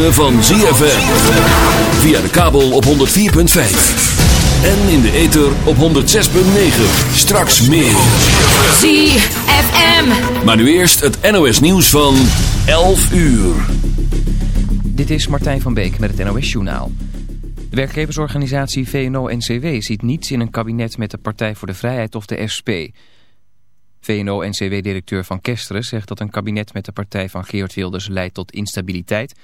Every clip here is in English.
ritme van ZFM. Via de kabel op 104.5. En in de ether op 106.9. Straks meer. ZFM. Maar nu eerst het NOS nieuws van 11 uur. Dit is Martijn van Beek met het NOS Journaal. De werkgeversorganisatie VNO-NCW ziet niets in een kabinet met de Partij voor de Vrijheid of de SP... VNO-NCW-directeur Van Kesteren zegt dat een kabinet met de partij van Geert Wilders leidt tot instabiliteit.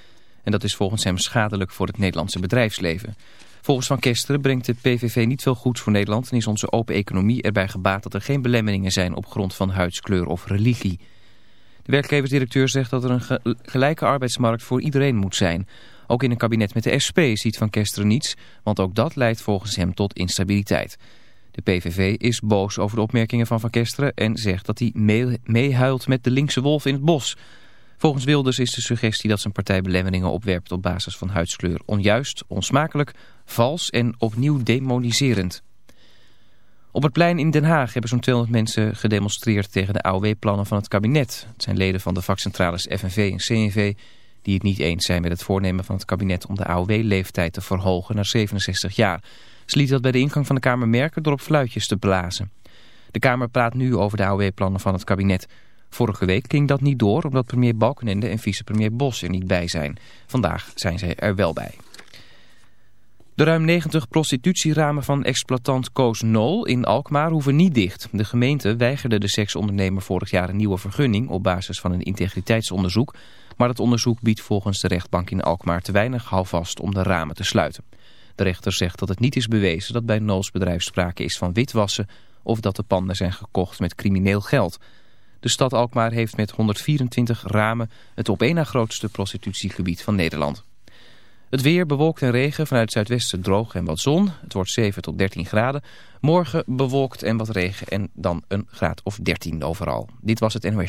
En dat is volgens hem schadelijk voor het Nederlandse bedrijfsleven. Volgens Van Kesteren brengt de PVV niet veel goeds voor Nederland... en is onze open economie erbij gebaat dat er geen belemmeringen zijn op grond van huidskleur of religie. De werkgeversdirecteur zegt dat er een gelijke arbeidsmarkt voor iedereen moet zijn. Ook in een kabinet met de SP ziet Van Kesteren niets, want ook dat leidt volgens hem tot instabiliteit. De PVV is boos over de opmerkingen van Van Kesteren en zegt dat hij meehuilt met de linkse wolf in het bos. Volgens Wilders is de suggestie dat zijn partij belemmeringen opwerpt op basis van huidskleur onjuist, onsmakelijk, vals en opnieuw demoniserend. Op het plein in Den Haag hebben zo'n 200 mensen gedemonstreerd tegen de AOW-plannen van het kabinet. Het zijn leden van de vakcentrales FNV en CNV die het niet eens zijn met het voornemen van het kabinet om de AOW-leeftijd te verhogen naar 67 jaar. Ze liet dat bij de ingang van de Kamer merken door op fluitjes te blazen. De Kamer praat nu over de AOW-plannen van het kabinet. Vorige week ging dat niet door omdat premier Balkenende en vicepremier Bos er niet bij zijn. Vandaag zijn ze er wel bij. De ruim 90 prostitutieramen van exploitant Koos Nol in Alkmaar hoeven niet dicht. De gemeente weigerde de seksondernemer vorig jaar een nieuwe vergunning op basis van een integriteitsonderzoek. Maar het onderzoek biedt volgens de rechtbank in Alkmaar te weinig houvast om de ramen te sluiten. De rechter zegt dat het niet is bewezen dat bij Nols bedrijf sprake is van witwassen of dat de panden zijn gekocht met crimineel geld. De stad Alkmaar heeft met 124 ramen het op één na grootste prostitutiegebied van Nederland. Het weer bewolkt en regen, vanuit het zuidwesten droog en wat zon. Het wordt 7 tot 13 graden. Morgen bewolkt en wat regen en dan een graad of 13 overal. Dit was het NOS.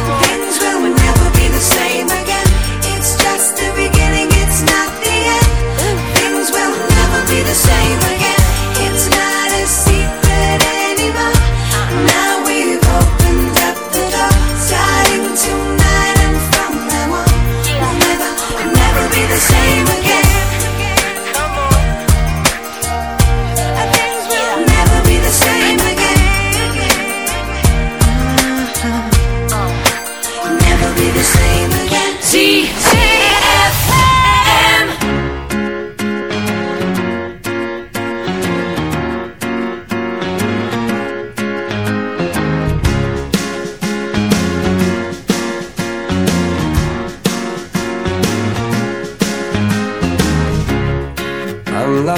Same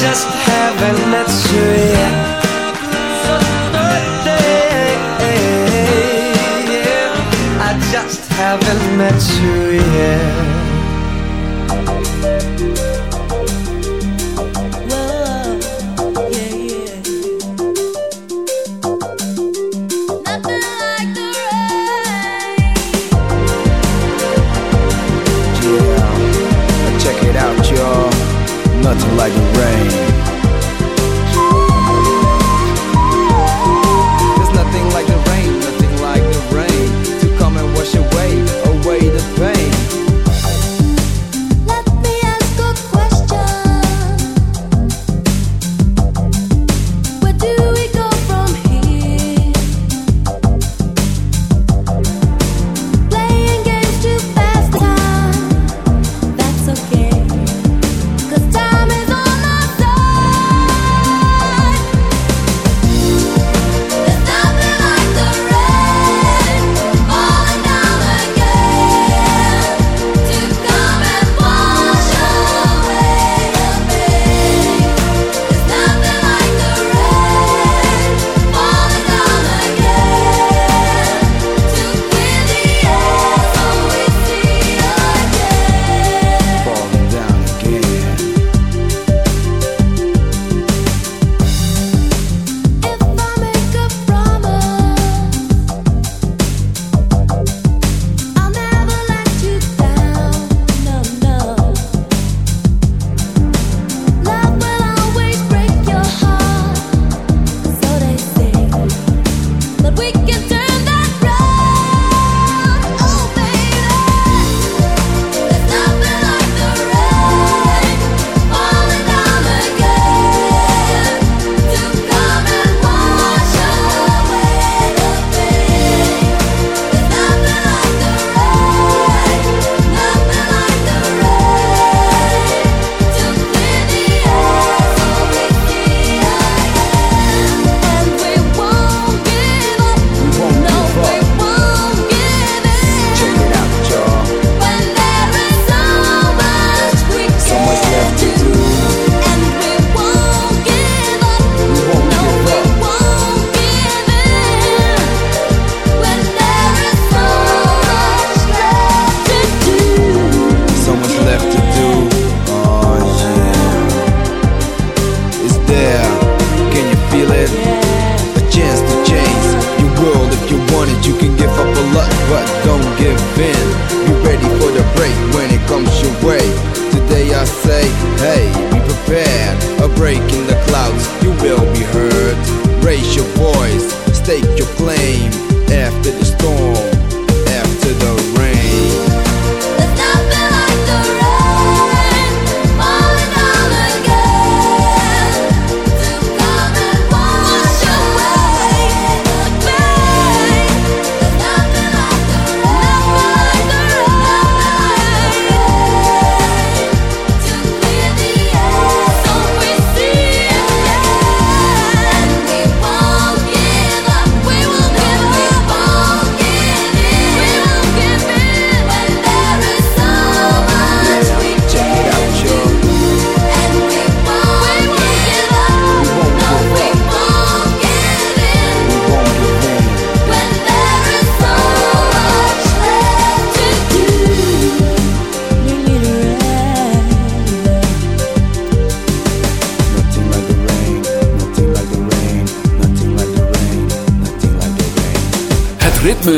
just haven't met you yet. I just haven't met you yet.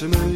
leefde met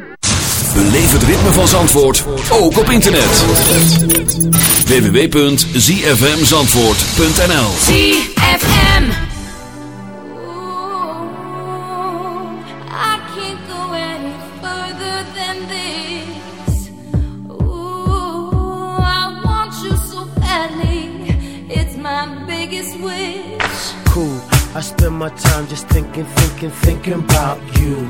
Beleef het ritme van Zandvoort, ook op internet. www.zfmzandvoort.nl ZFM. I can't go any further than this. Ooh, I want you so badly. It's my biggest wish. cool. I spend my time just thinking, thinking, thinking about you.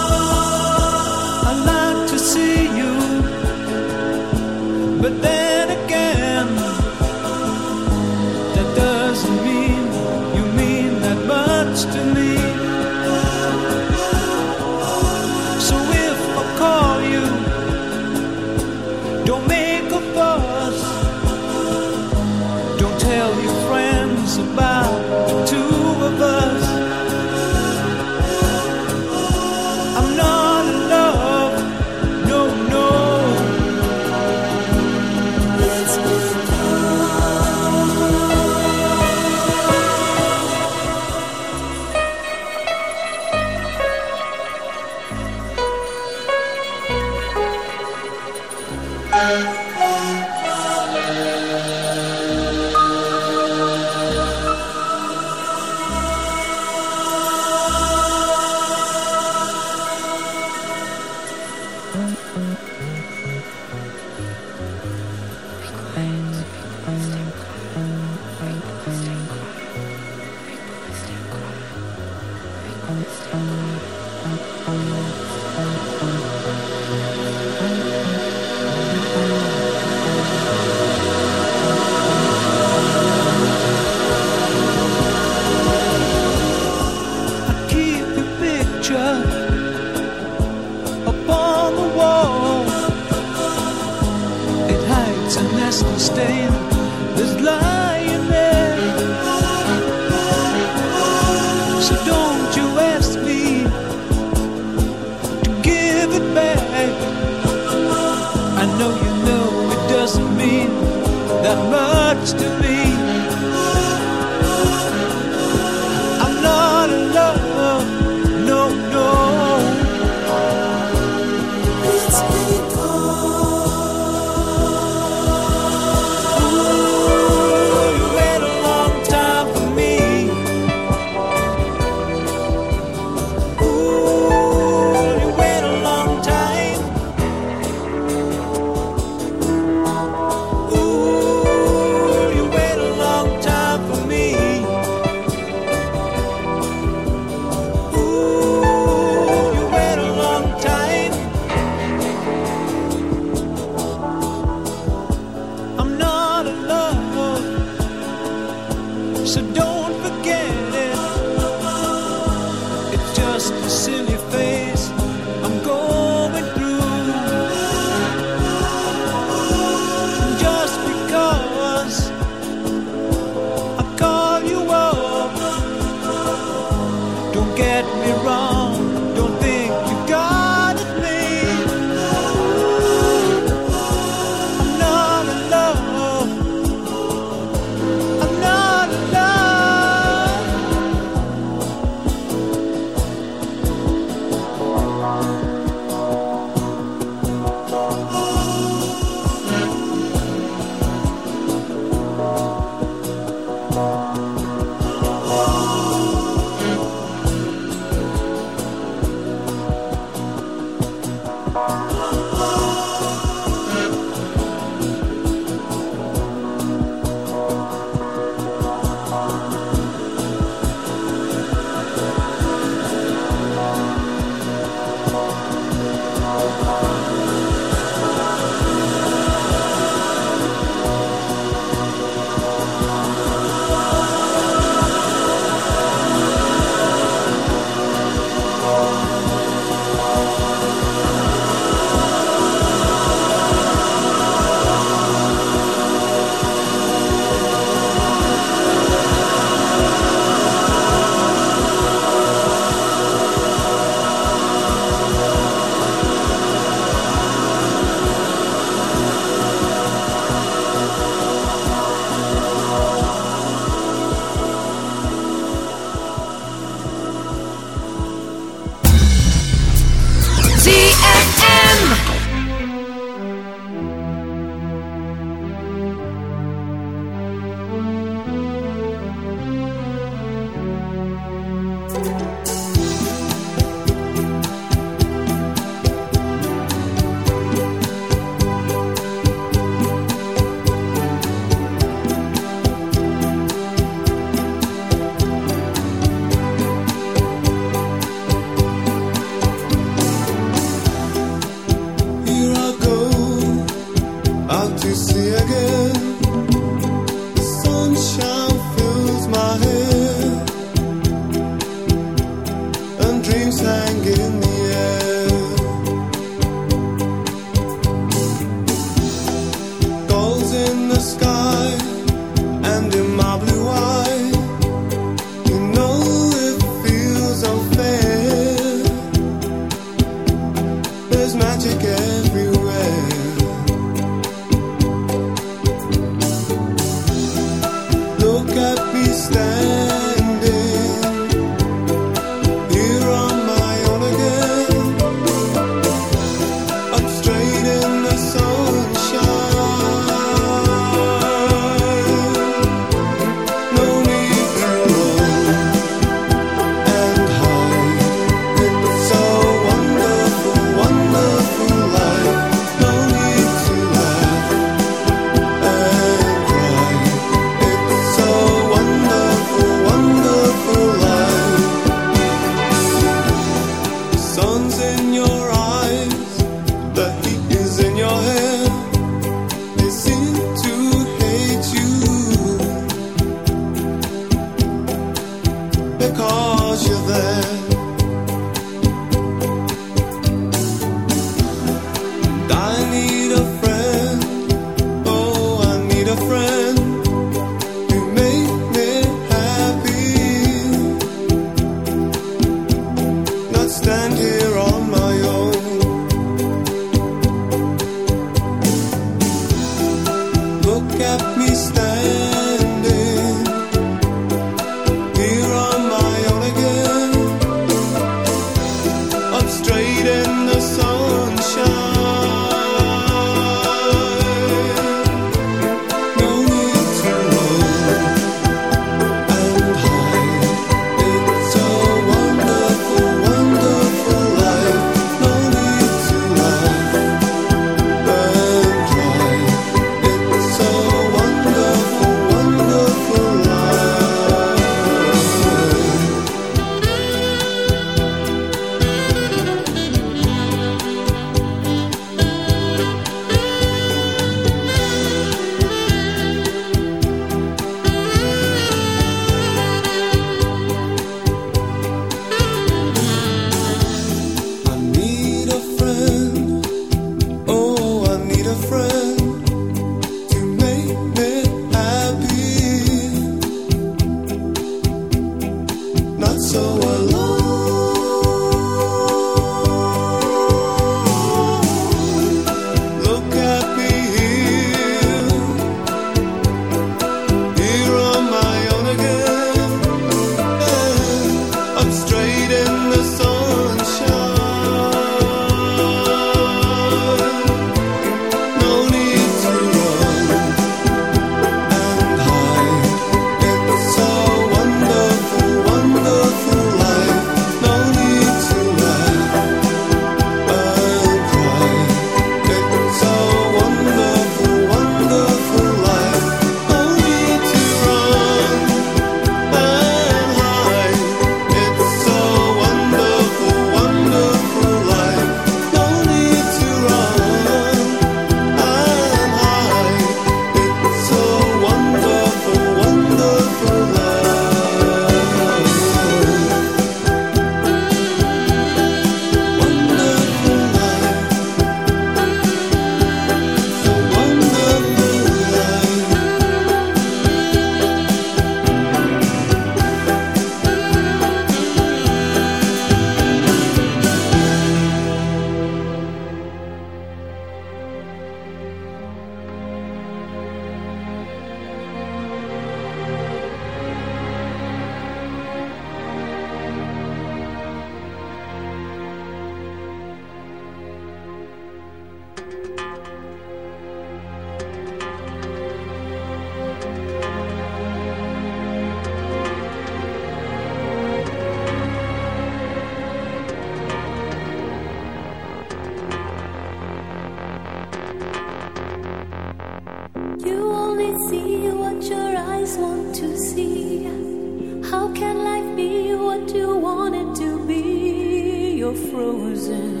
frozen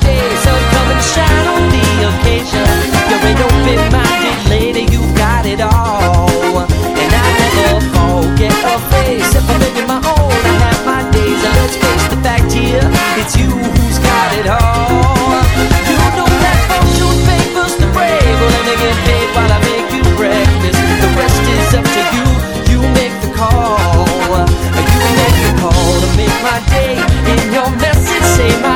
day. So come and shine on the occasion. You're an open-minded lady, you got it all. And I never forget a face. My own, I have my days. And let's face the fact here, it's you who's got it all. You know that. Well, get paid while I make you breakfast. The rest is up to you. You make the call. You make the call to make my day. In your message, say my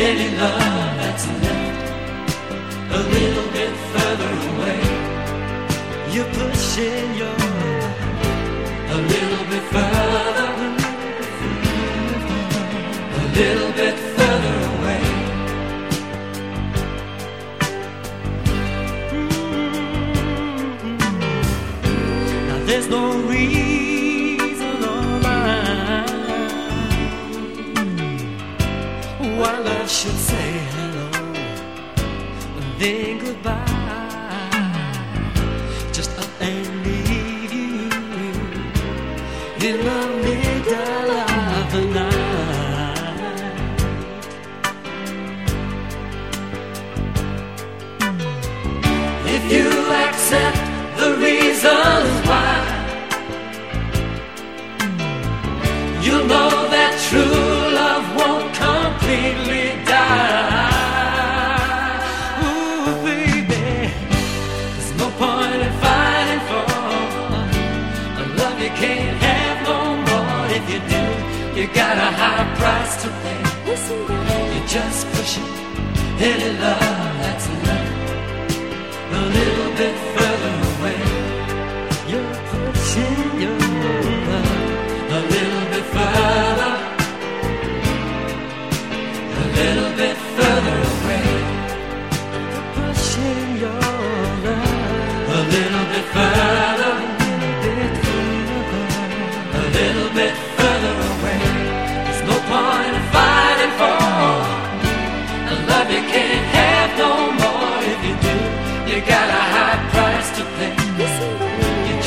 Any love that's left a little bit further away. You're pushing your just pushing any love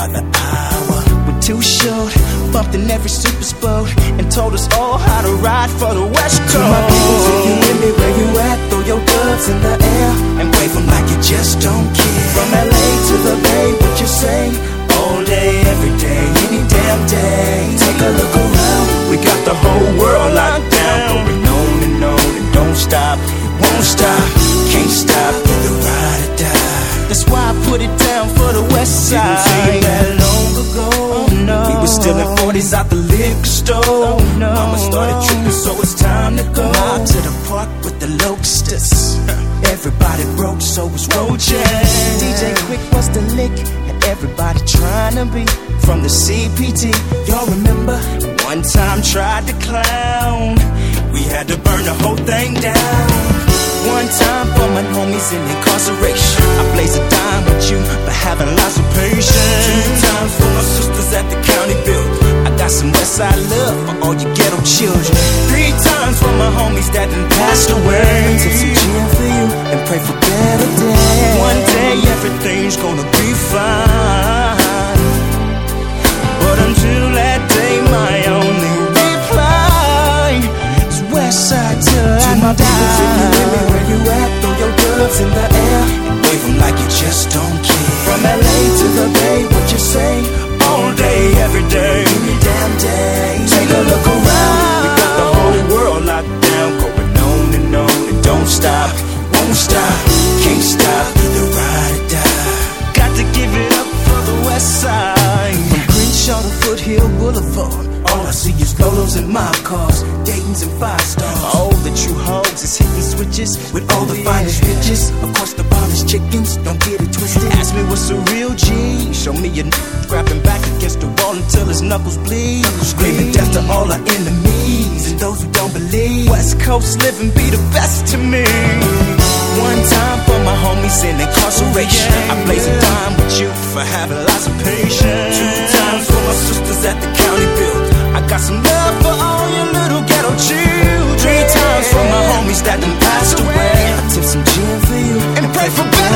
by the hour. We're too short, bumped in every super boat, and told us all how to ride for the West Coast. To my people, if you hear me where you at, throw your gloves in the air and wave 'em like you just don't care. From LA to the Bay, what you say? All day, every day, any damn day. Take a look around, we got the whole world locked down. Going on and on and don't stop, won't stop, can't stop, either ride or die. That's why put it down for the West Side. Didn't seem that long ago. Oh, no. We were still in 40s out the liquor store. Oh, no. Mama started tripping, so it's time to go out to the park with the locusts. Everybody broke, so was roaches. DJ Quik was the lick, and everybody trying to be from the CPT. Y'all remember? One time tried to clown. We had to burn the whole thing down. One time for my homies in incarceration. I blaze a dime with you for having lots of patience. Two times for my sisters at the county build. I got some Westside love for all you ghetto children. Three times for my homies that done passed away. Tip some gin for you and pray for better days. One day everything's gonna be fine. But until that day, my only reply is Westside till I my die. Gloves in the air and wave 'em like you just don't care. From LA to the Bay, what you say? All day, every day. Any damn day. Take a look around. We got the whole world locked down, going on and on. It don't stop, won't stop, can't stop. Either ride or die. Got to give it up for the West Side. From Crenshaw to Foothill Boulevard. All I see is Lolos and mob cars, Dayton's and five switches With all the finest bitches, of course the finest chickens. Don't get it twisted. Ask me what's a real G. Show me a n- grabbing back against the wall until his knuckles bleed. Screaming death to all our enemies and those who don't believe. West Coast living be the best to me. One time for my homies in incarceration. I blaze a dime with you for having lots of patience. Two times for my sisters at the county build. I got some love for all your little ghetto children. For my homies that done passed away. I tip some gin for you And pray for better